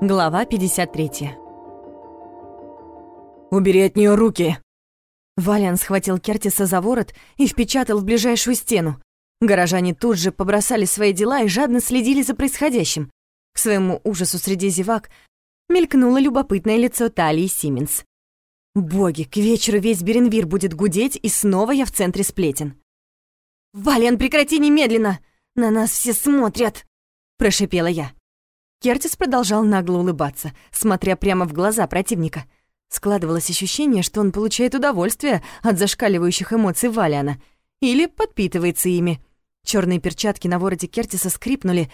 Глава 53. «Убери от нее руки!» Валиан схватил Кертиса за ворот и впечатал в ближайшую стену. Горожане тут же побросали свои дела и жадно следили за происходящим. К своему ужасу среди зевак мелькнуло любопытное лицо Талии Сименс. Боги, к вечеру весь Беренвир будет гудеть, и снова я в центре сплетен. «Валиан, прекрати немедленно! На нас все смотрят!» — прошипела я. Кертис продолжал нагло улыбаться, смотря прямо в глаза противника. Складывалось ощущение, что он получает удовольствие от зашкаливающих эмоций Валиана или подпитывается ими. Черные перчатки на вороте Кертиса скрипнули,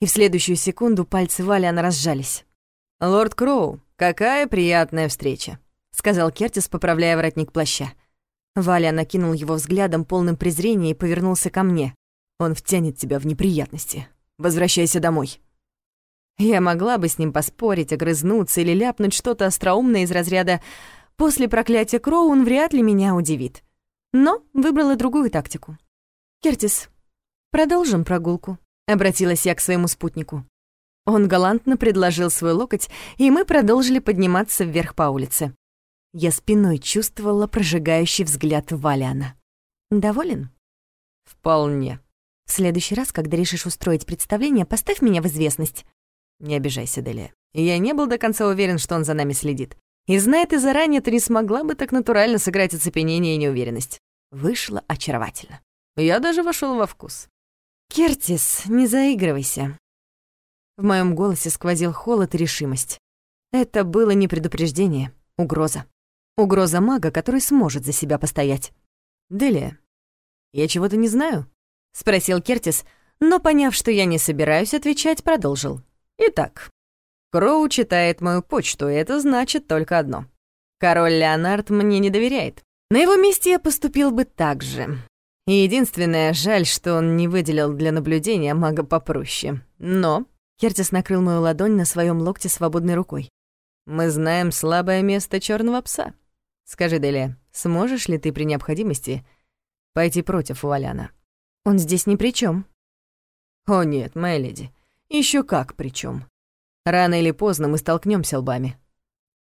и в следующую секунду пальцы Валиана разжались. «Лорд Кроу, какая приятная встреча», — сказал Кертис, поправляя воротник плаща. Валя накинул его взглядом, полным презрения, и повернулся ко мне. «Он втянет тебя в неприятности. Возвращайся домой». Я могла бы с ним поспорить, огрызнуться или ляпнуть что-то остроумное из разряда «после проклятия Кроу он вряд ли меня удивит». Но выбрала другую тактику. «Кертис, продолжим прогулку», — обратилась я к своему спутнику. Он галантно предложил свой локоть, и мы продолжили подниматься вверх по улице. Я спиной чувствовала прожигающий взгляд Валиана. «Доволен?» «Вполне». «В следующий раз, когда решишь устроить представление, поставь меня в известность». Не обижайся, Делия. Я не был до конца уверен, что он за нами следит. И зная ты заранее, ты не смогла бы так натурально сыграть оцепенение и неуверенность. Вышло очаровательно. Я даже вошел во вкус. «Кертис, не заигрывайся». В моем голосе сквозил холод и решимость. Это было не предупреждение, угроза. Угроза мага, который сможет за себя постоять. «Делия, я чего-то не знаю?» — спросил Кертис, но, поняв, что я не собираюсь отвечать, продолжил. Итак, Кроу читает мою почту, и это значит только одно. Король Леонард мне не доверяет. На его месте я поступил бы так же. И единственное, жаль, что он не выделил для наблюдения мага попроще. Но Кертис накрыл мою ладонь на своем локте свободной рукой. «Мы знаем слабое место черного пса. Скажи, Делия, сможешь ли ты при необходимости пойти против Валяна?» «Он здесь ни при чем. «О нет, моя леди, еще как причем. Рано или поздно мы столкнемся лбами.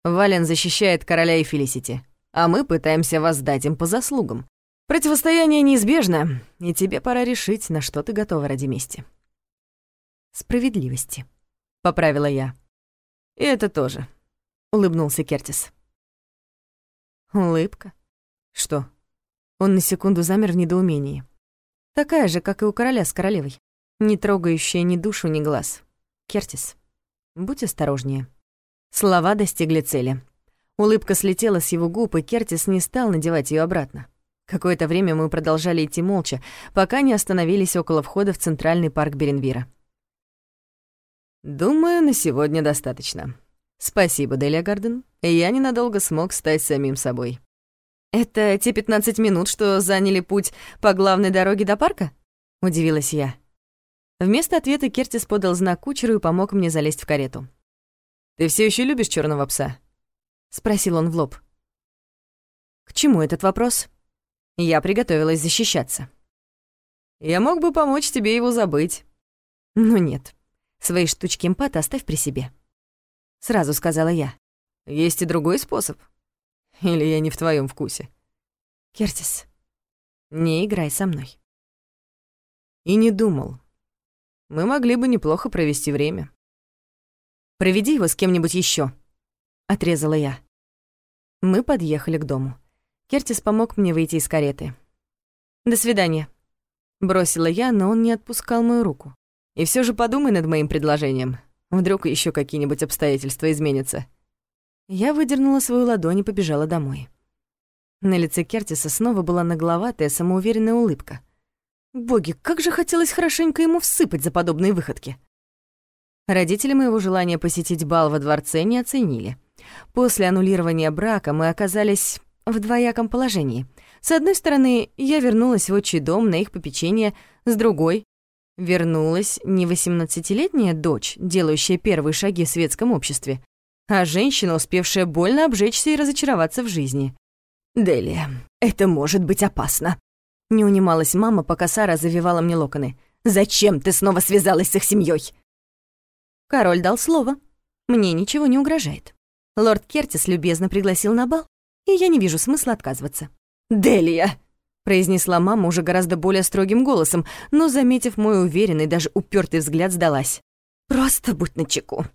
Вален защищает короля и Фелисити, а мы пытаемся воздать им по заслугам. Противостояние неизбежно, и тебе пора решить, на что ты готова ради мести. Справедливости, поправила я. И это тоже, улыбнулся Кертис. Улыбка. Что? Он на секунду замер в недоумении. Такая же, как и у короля с королевой не трогающая ни душу, ни глаз. Кертис, будь осторожнее. Слова достигли цели. Улыбка слетела с его губ, и Кертис не стал надевать ее обратно. Какое-то время мы продолжали идти молча, пока не остановились около входа в Центральный парк Беренвира. «Думаю, на сегодня достаточно. Спасибо, Делия Гарден. Я ненадолго смог стать самим собой». «Это те 15 минут, что заняли путь по главной дороге до парка?» — удивилась я. Вместо ответа Кертис подал знак кучеру и помог мне залезть в карету. «Ты все еще любишь черного пса?» — спросил он в лоб. К чему этот вопрос? Я приготовилась защищаться. «Я мог бы помочь тебе его забыть». «Ну нет, свои штучки эмпата оставь при себе», — сразу сказала я. «Есть и другой способ. Или я не в твоем вкусе?» «Кертис, не играй со мной». И не думал, мы могли бы неплохо провести время. Проведи его с кем-нибудь еще, отрезала я. Мы подъехали к дому. Кертис помог мне выйти из кареты. «До свидания», — бросила я, но он не отпускал мою руку. «И все же подумай над моим предложением. Вдруг еще какие-нибудь обстоятельства изменятся». Я выдернула свою ладонь и побежала домой. На лице Кертиса снова была нагловатая, самоуверенная улыбка. Боги, как же хотелось хорошенько ему всыпать за подобные выходки. Родители моего желания посетить бал во дворце не оценили. После аннулирования брака мы оказались в двояком положении. С одной стороны, я вернулась в отчий дом на их попечение, с другой — вернулась не восемнадцатилетняя дочь, делающая первые шаги в светском обществе, а женщина, успевшая больно обжечься и разочароваться в жизни. «Делия, это может быть опасно», не унималась мама, пока Сара завивала мне локоны. «Зачем ты снова связалась с их семьей? Король дал слово. Мне ничего не угрожает. Лорд Кертис любезно пригласил на бал, и я не вижу смысла отказываться. «Делия!» — произнесла мама уже гораздо более строгим голосом, но, заметив мой уверенный, даже упертый взгляд, сдалась. «Просто будь начеку.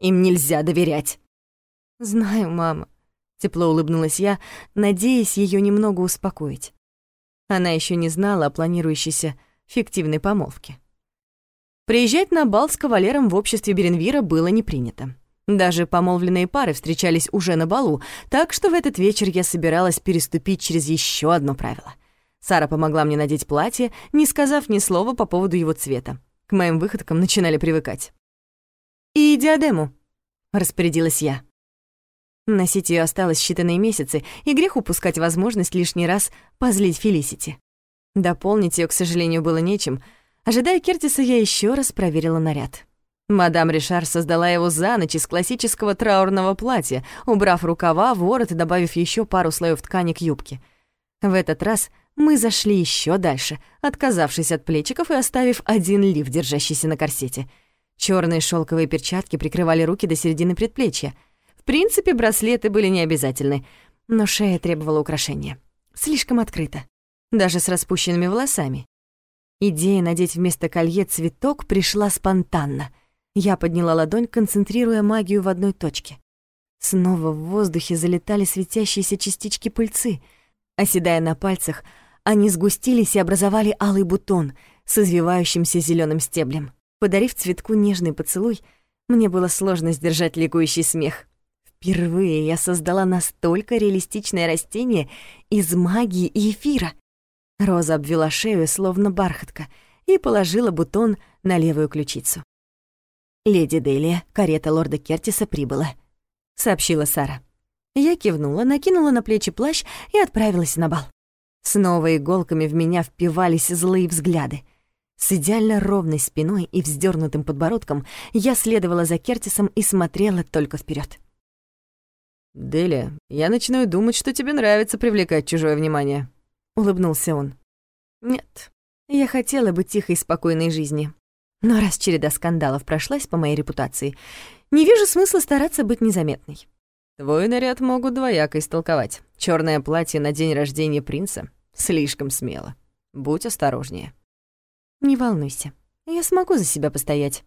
Им нельзя доверять». «Знаю, мама», — тепло улыбнулась я, надеясь ее немного успокоить. Она еще не знала о планирующейся фиктивной помолвке. Приезжать на бал с кавалером в обществе Беренвира было не принято. Даже помолвленные пары встречались уже на балу, так что в этот вечер я собиралась переступить через еще одно правило. Сара помогла мне надеть платье, не сказав ни слова по поводу его цвета. К моим выходкам начинали привыкать. «И диадему», — распорядилась я. Носить ее осталось считанные месяцы, и грех упускать возможность лишний раз позлить Фелисити. Дополнить ее, к сожалению, было нечем. Ожидая Кертиса, я еще раз проверила наряд. Мадам Ришар создала его за ночь из классического траурного платья, убрав рукава, ворот и добавив еще пару слоев ткани к юбке. В этот раз мы зашли еще дальше, отказавшись от плечиков и оставив один лиф, держащийся на корсете. Черные шелковые перчатки прикрывали руки до середины предплечья. В принципе, браслеты были не обязательны, но шея требовала украшения. Слишком открыто. Даже с распущенными волосами. Идея надеть вместо колье цветок пришла спонтанно — я подняла ладонь, концентрируя магию в одной точке. Снова в воздухе залетали светящиеся частички пыльцы. Оседая на пальцах, они сгустились и образовали алый бутон с извивающимся зеленым стеблем. Подарив цветку нежный поцелуй, мне было сложно сдержать ликующий смех. Впервые я создала настолько реалистичное растение из магии и эфира. Роза обвела шею, словно бархатка, и положила бутон на левую ключицу. «Леди Делия, карета лорда Кертиса прибыла», — сообщила Сара. Я кивнула, накинула на плечи плащ и отправилась на бал. Снова иголками в меня впивались злые взгляды. С идеально ровной спиной и вздернутым подбородком я следовала за Кертисом и смотрела только вперед. «Делия, я начинаю думать, что тебе нравится привлекать чужое внимание», — улыбнулся он. «Нет, я хотела бы тихой и спокойной жизни, но раз череда скандалов прошлась по моей репутации, не вижу смысла стараться быть незаметной. Твой наряд могут двояко истолковать. Черное платье на день рождения принца слишком смело. Будь осторожнее. Не волнуйся, я смогу за себя постоять.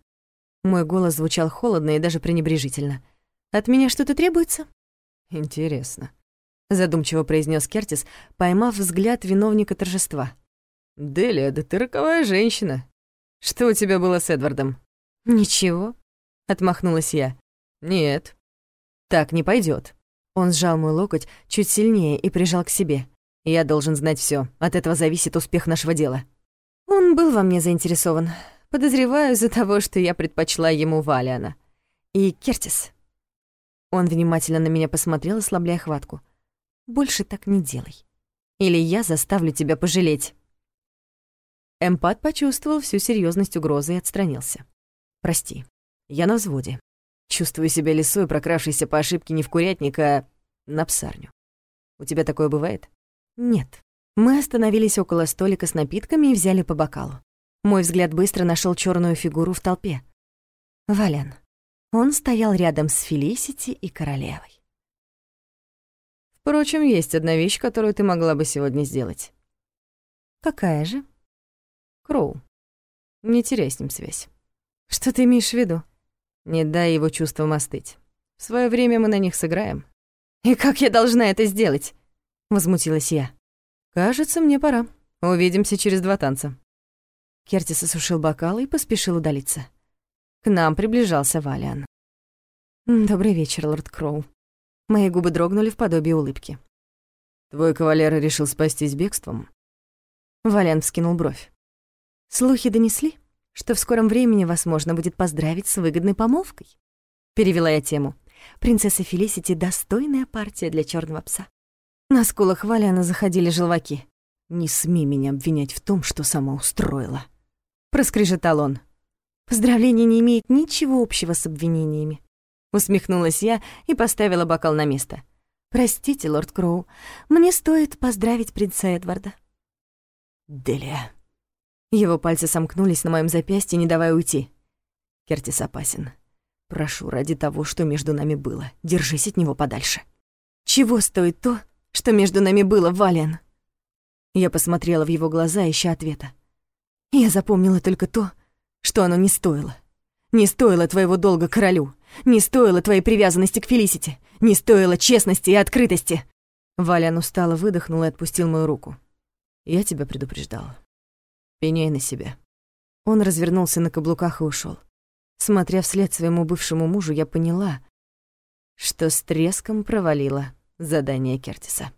Мой голос звучал холодно и даже пренебрежительно. От меня что-то требуется? Интересно. Задумчиво произнес Кертис, поймав взгляд виновника торжества. «Делия, да ты роковая женщина. Что у тебя было с Эдвардом?» «Ничего», — отмахнулась я. «Нет, так не пойдет. Он сжал мой локоть чуть сильнее и прижал к себе. «Я должен знать все. От этого зависит успех нашего дела». Был во мне заинтересован. Подозреваю из-за того, что я предпочла ему Валиана. И Кертис. Он внимательно на меня посмотрел, ослабляя хватку. «Больше так не делай. Или я заставлю тебя пожалеть». Эмпат почувствовал всю серьезность угрозы и отстранился. «Прости, я на взводе. Чувствую себя лисой, прокравшейся по ошибке не в курятник, а на псарню. У тебя такое бывает?» «Нет». Мы остановились около столика с напитками и взяли по бокалу. Мой взгляд быстро нашел черную фигуру в толпе. Вален. Он стоял рядом с Фелисити и королевой. Впрочем, есть одна вещь, которую ты могла бы сегодня сделать. Какая же? Кроу. Не теряй с ним связь. Что ты имеешь в виду? Не дай его чувствам остыть. В свое время мы на них сыграем. И как я должна это сделать? Возмутилась я. Кажется, мне пора. Увидимся через два танца. Кертис осушил бокал и поспешил удалиться. К нам приближался Валиан. «Добрый вечер, лорд Кроу». Мои губы дрогнули в подобии улыбки. «Твой кавалер решил спастись бегством?» Валиан вскинул бровь. Слухи донесли, что в скором времени вас можно будет поздравить с выгодной помолвкой. Перевела я тему. Принцесса Фелисити — достойная партия для черного пса. На скулах Валиана заходили желваки. «Не смей меня обвинять в том, что сама устроила», — проскрежетал он. «Поздравление не имеет ничего общего с обвинениями». Усмехнулась я и поставила бокал на место. «Простите, лорд Кроу, мне стоит поздравить принца Эдварда». «Делия», его пальцы сомкнулись на моем запястье, не давая уйти. Кертис опасен. Прошу, ради того, что между нами было, держись от него подальше. Чего стоит то, что между нами было, Валиан? Я посмотрела в его глаза, ища ответа. Я запомнила только то, что оно не стоило. Не стоило твоего долга королю, не стоило твоей привязанности к Фелисите, не стоило честности и открытости. Валян устало выдохнул и отпустил мою руку. Я тебя предупреждал. Пеняй на себя. Он развернулся на каблуках и ушел. Смотря вслед своему бывшему мужу, я поняла, что с треском провалила задание Кертиса.